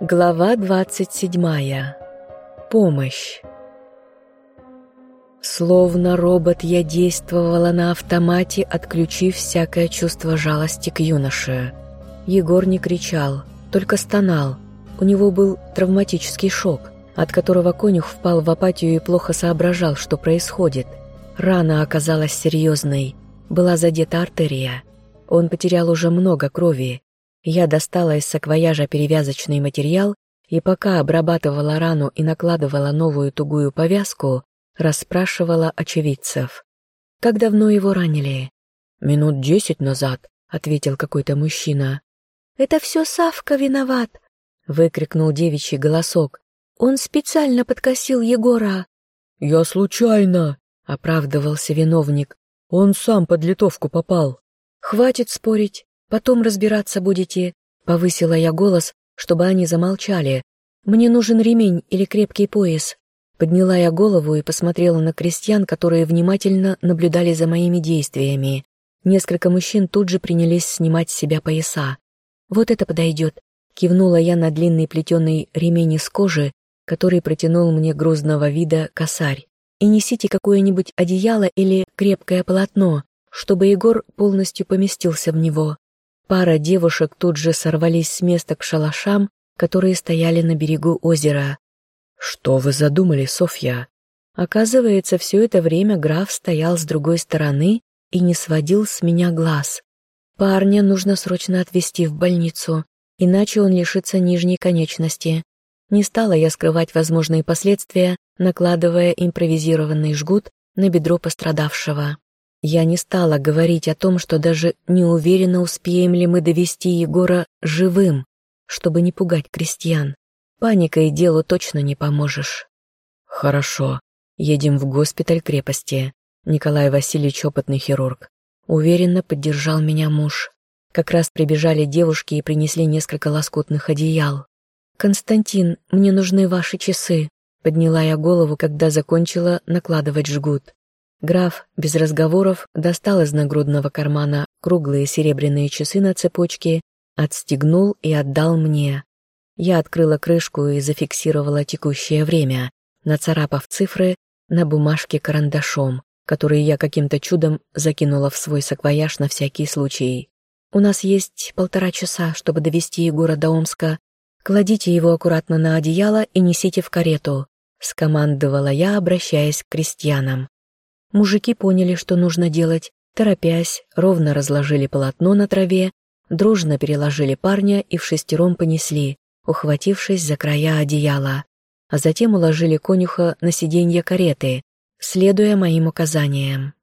Глава 27. Помощь. Словно робот я действовала на автомате, отключив всякое чувство жалости к юноше. Егор не кричал, только стонал. У него был травматический шок, от которого конюх впал в апатию и плохо соображал, что происходит. Рана оказалась серьезной, была задета артерия. Он потерял уже много крови, я достала из саквояжа перевязочный материал и пока обрабатывала рану и накладывала новую тугую повязку, расспрашивала очевидцев. «Как давно его ранили?» «Минут десять назад», — ответил какой-то мужчина. «Это все Савка виноват», — выкрикнул девичий голосок. «Он специально подкосил Егора». «Я случайно», — оправдывался виновник. «Он сам под литовку попал». «Хватит спорить. Потом разбираться будете», — повысила я голос, чтобы они замолчали. «Мне нужен ремень или крепкий пояс». Подняла я голову и посмотрела на крестьян, которые внимательно наблюдали за моими действиями. Несколько мужчин тут же принялись снимать с себя пояса. «Вот это подойдет», — кивнула я на длинный плетеный ремень из кожи, который протянул мне грузного вида косарь. «И несите какое-нибудь одеяло или крепкое полотно, чтобы Егор полностью поместился в него». Пара девушек тут же сорвались с места к шалашам, которые стояли на берегу озера. «Что вы задумали, Софья?» Оказывается, все это время граф стоял с другой стороны и не сводил с меня глаз. Парня нужно срочно отвезти в больницу, иначе он лишится нижней конечности. Не стала я скрывать возможные последствия, накладывая импровизированный жгут на бедро пострадавшего. Я не стала говорить о том, что даже не уверена, успеем ли мы довести Егора живым, чтобы не пугать крестьян. Паникой делу точно не поможешь. Хорошо, едем в госпиталь крепости. Николай Васильевич опытный хирург. Уверенно поддержал меня муж. Как раз прибежали девушки и принесли несколько лоскутных одеял. «Константин, мне нужны ваши часы», — подняла я голову, когда закончила накладывать жгут. Граф, без разговоров, достал из нагрудного кармана круглые серебряные часы на цепочке, отстегнул и отдал мне. Я открыла крышку и зафиксировала текущее время, нацарапав цифры на бумажке карандашом, которые я каким-то чудом закинула в свой саквояж на всякий случай. «У нас есть полтора часа, чтобы довести Егора до Омска. Кладите его аккуратно на одеяло и несите в карету», — скомандовала я, обращаясь к крестьянам. Мужики поняли, что нужно делать, торопясь, ровно разложили полотно на траве, дружно переложили парня и в шестером понесли, ухватившись за края одеяла, а затем уложили конюха на сиденье кареты, следуя моим указаниям.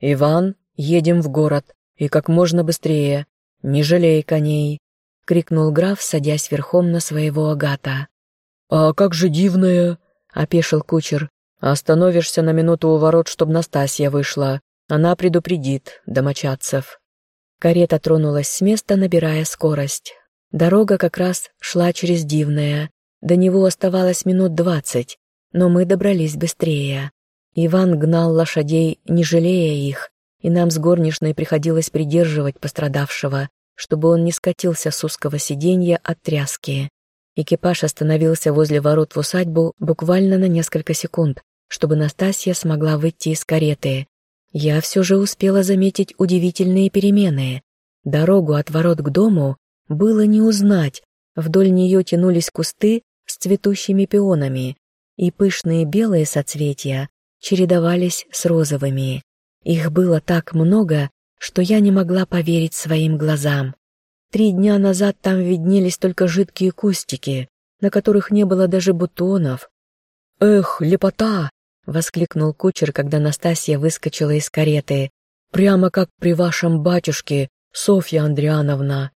«Иван, едем в город, и как можно быстрее, не жалей коней!» — крикнул граф, садясь верхом на своего агата. «А как же дивная?» — опешил кучер. Остановишься на минуту у ворот, чтобы Настасья вышла. Она предупредит домочадцев». Карета тронулась с места, набирая скорость. Дорога как раз шла через Дивное. До него оставалось минут двадцать, но мы добрались быстрее. Иван гнал лошадей, не жалея их, и нам с горничной приходилось придерживать пострадавшего, чтобы он не скатился с узкого сиденья от тряски. Экипаж остановился возле ворот в усадьбу буквально на несколько секунд, чтобы Настасья смогла выйти из кареты. Я все же успела заметить удивительные перемены. Дорогу от ворот к дому было не узнать, вдоль нее тянулись кусты с цветущими пионами, и пышные белые соцветия чередовались с розовыми. Их было так много, что я не могла поверить своим глазам. Три дня назад там виднелись только жидкие кустики, на которых не было даже бутонов. «Эх, лепота!» — воскликнул кучер, когда Настасья выскочила из кареты. «Прямо как при вашем батюшке, Софья Андриановна».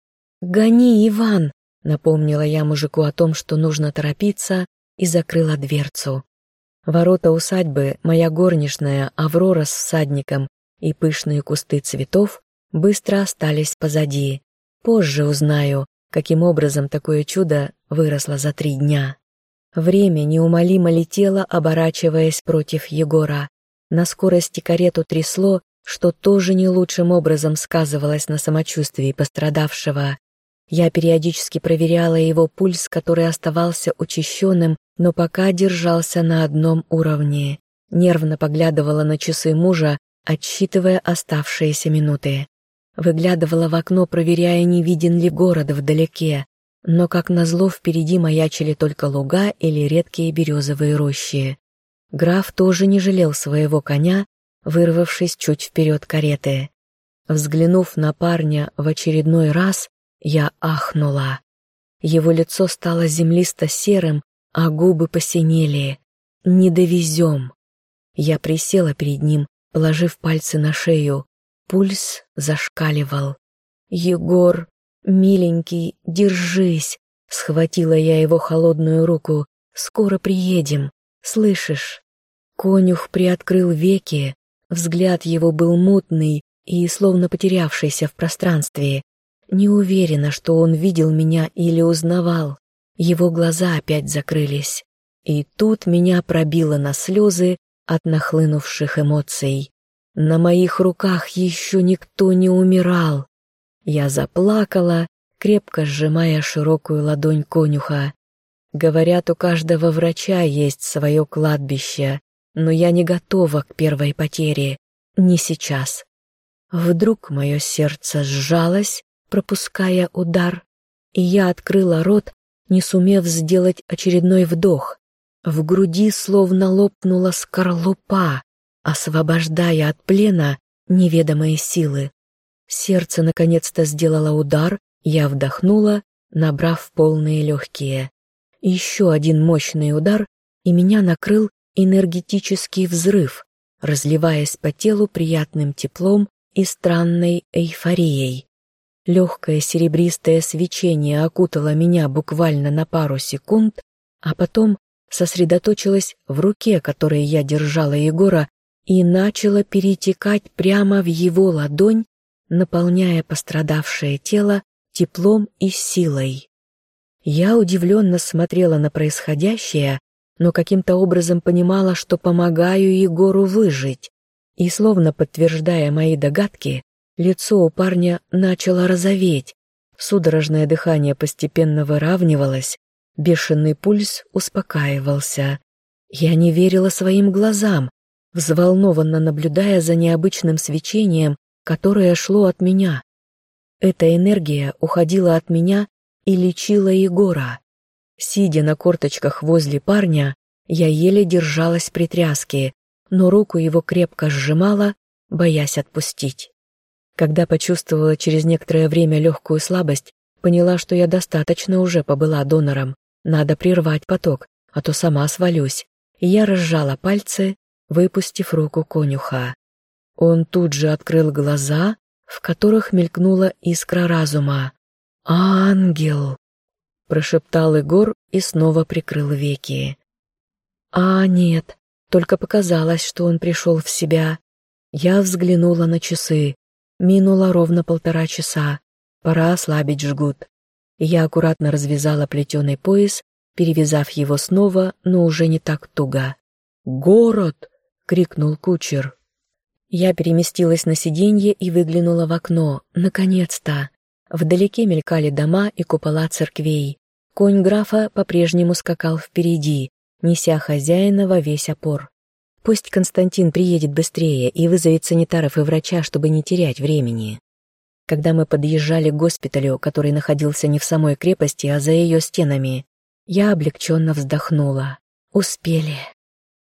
«Гони, Иван!» — напомнила я мужику о том, что нужно торопиться, и закрыла дверцу. Ворота усадьбы, моя горничная, Аврора с всадником и пышные кусты цветов быстро остались позади. Позже узнаю, каким образом такое чудо выросло за три дня. Время неумолимо летело, оборачиваясь против Егора. На скорости карету трясло, что тоже не лучшим образом сказывалось на самочувствии пострадавшего. Я периодически проверяла его пульс, который оставался учащенным, но пока держался на одном уровне. Нервно поглядывала на часы мужа, отсчитывая оставшиеся минуты. Выглядывала в окно, проверяя, не виден ли город вдалеке, но, как назло, впереди маячили только луга или редкие березовые рощи. Граф тоже не жалел своего коня, вырвавшись чуть вперед кареты. Взглянув на парня в очередной раз, я ахнула. Его лицо стало землисто-серым, а губы посинели. «Не довезем». Я присела перед ним, положив пальцы на шею. Пульс зашкаливал. «Егор, миленький, держись!» Схватила я его холодную руку. «Скоро приедем, слышишь?» Конюх приоткрыл веки, взгляд его был мутный и словно потерявшийся в пространстве. Не уверена, что он видел меня или узнавал. Его глаза опять закрылись. И тут меня пробило на слезы от нахлынувших эмоций. На моих руках еще никто не умирал. Я заплакала, крепко сжимая широкую ладонь конюха. Говорят, у каждого врача есть свое кладбище, но я не готова к первой потере. Не сейчас. Вдруг мое сердце сжалось, пропуская удар, и я открыла рот, не сумев сделать очередной вдох. В груди словно лопнула скорлупа, освобождая от плена неведомые силы. Сердце наконец-то сделало удар, я вдохнула, набрав полные легкие. Еще один мощный удар, и меня накрыл энергетический взрыв, разливаясь по телу приятным теплом и странной эйфорией. Легкое серебристое свечение окутало меня буквально на пару секунд, а потом сосредоточилось в руке, которой я держала Егора, и начало перетекать прямо в его ладонь, наполняя пострадавшее тело теплом и силой. Я удивленно смотрела на происходящее, но каким-то образом понимала, что помогаю Егору выжить. И, словно подтверждая мои догадки, лицо у парня начало розоветь, судорожное дыхание постепенно выравнивалось, бешеный пульс успокаивался. Я не верила своим глазам, взволнованно наблюдая за необычным свечением, которое шло от меня. Эта энергия уходила от меня и лечила Егора. Сидя на корточках возле парня, я еле держалась при тряске, но руку его крепко сжимала, боясь отпустить. Когда почувствовала через некоторое время легкую слабость, поняла, что я достаточно уже побыла донором. Надо прервать поток, а то сама свалюсь. Я разжала пальцы, выпустив руку конюха. Он тут же открыл глаза, в которых мелькнула искра разума. «Ангел!» — прошептал Егор и снова прикрыл веки. «А, нет, только показалось, что он пришел в себя. Я взглянула на часы. Минуло ровно полтора часа. Пора ослабить жгут. Я аккуратно развязала плетеный пояс, перевязав его снова, но уже не так туго. «Город!» — крикнул кучер. Я переместилась на сиденье и выглянула в окно. Наконец-то! Вдалеке мелькали дома и купола церквей. Конь графа по-прежнему скакал впереди, неся хозяина во весь опор. Пусть Константин приедет быстрее и вызовет санитаров и врача, чтобы не терять времени. Когда мы подъезжали к госпиталю, который находился не в самой крепости, а за ее стенами, я облегченно вздохнула. Успели.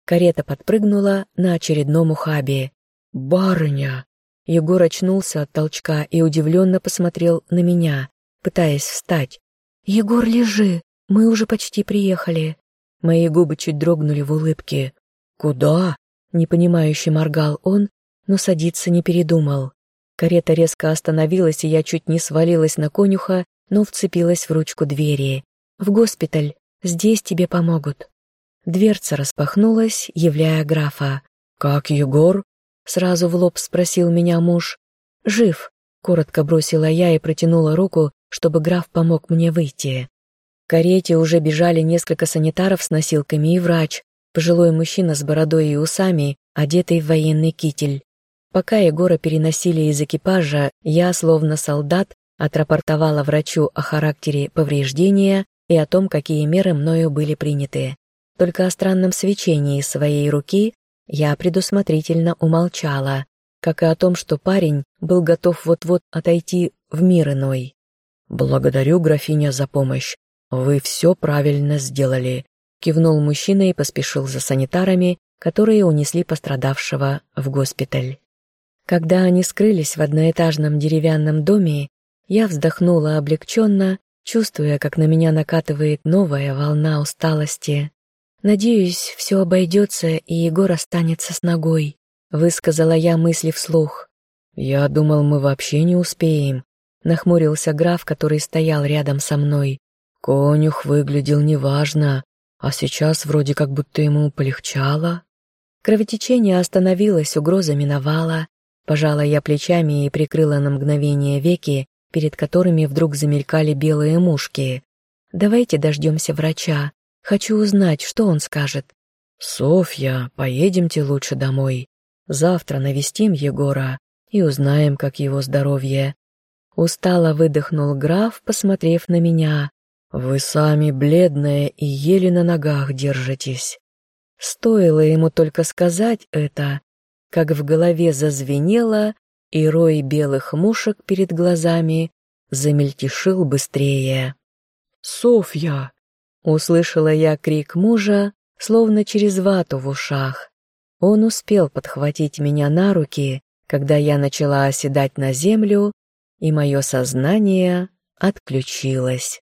Карета подпрыгнула на очередном ухабе. «Барыня!» Егор очнулся от толчка и удивленно посмотрел на меня, пытаясь встать. «Егор, лежи, мы уже почти приехали». Мои губы чуть дрогнули в улыбке. «Куда?» — непонимающе моргал он, но садиться не передумал. Карета резко остановилась, и я чуть не свалилась на конюха, но вцепилась в ручку двери. «В госпиталь. Здесь тебе помогут». Дверца распахнулась, являя графа. «Как Егор?» — сразу в лоб спросил меня муж. «Жив», — коротко бросила я и протянула руку, чтобы граф помог мне выйти. В карете уже бежали несколько санитаров с носилками и врач, пожилой мужчина с бородой и усами, одетый в военный китель. Пока Егора переносили из экипажа, я, словно солдат, отрапортовала врачу о характере повреждения и о том, какие меры мною были приняты. Только о странном свечении своей руки я предусмотрительно умолчала, как и о том, что парень был готов вот-вот отойти в мир иной. «Благодарю, графиня, за помощь. Вы все правильно сделали», — кивнул мужчина и поспешил за санитарами, которые унесли пострадавшего в госпиталь. Когда они скрылись в одноэтажном деревянном доме, я вздохнула облегченно, чувствуя, как на меня накатывает новая волна усталости. «Надеюсь, все обойдется, и Егор останется с ногой», — высказала я мысли вслух. «Я думал, мы вообще не успеем», — нахмурился граф, который стоял рядом со мной. «Конюх выглядел неважно, а сейчас вроде как будто ему полегчало». Кровотечение остановилось, угроза миновала. Пожала я плечами и прикрыла на мгновение веки, перед которыми вдруг замелькали белые мушки. «Давайте дождемся врача. Хочу узнать, что он скажет». «Софья, поедемте лучше домой. Завтра навестим Егора и узнаем, как его здоровье». Устало выдохнул граф, посмотрев на меня. «Вы сами бледная и еле на ногах держитесь». Стоило ему только сказать это, как в голове зазвенело, и рой белых мушек перед глазами замельтешил быстрее. «Софья!» — услышала я крик мужа, словно через вату в ушах. Он успел подхватить меня на руки, когда я начала оседать на землю, и мое сознание отключилось.